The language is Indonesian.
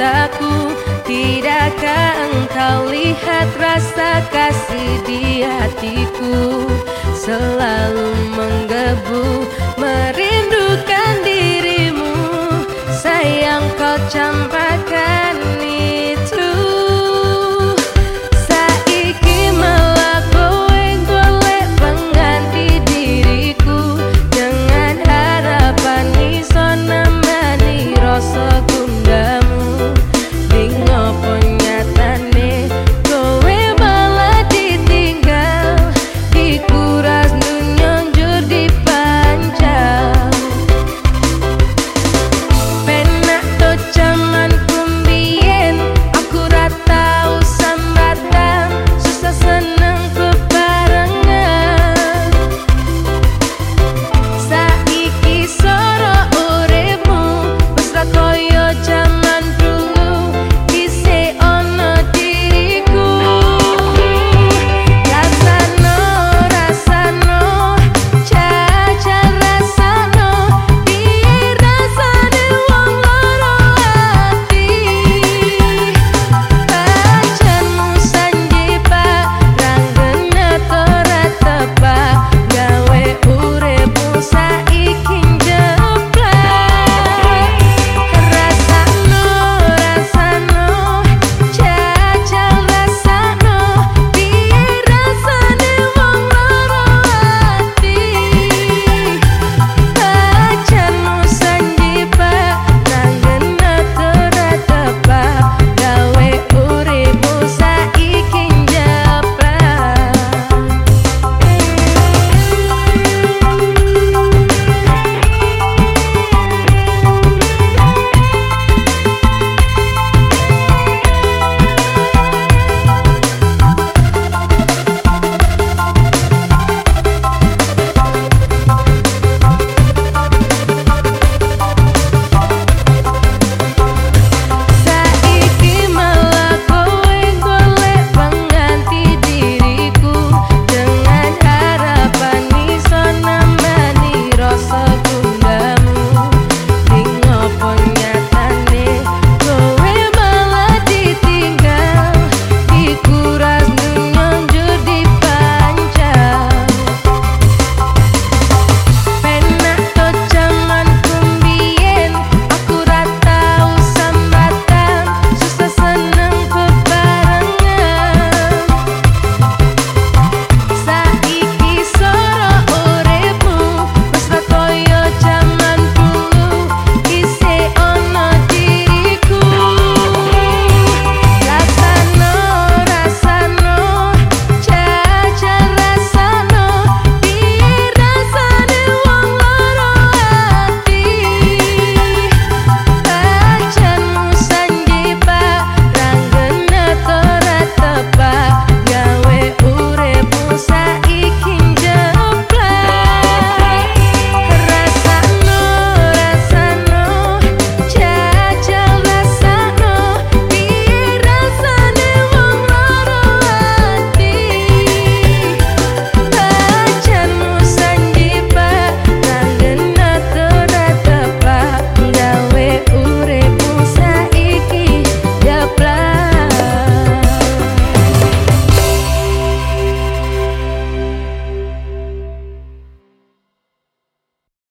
mataku Tidakkah engkau lihat rasa kasih di hatiku? Selalu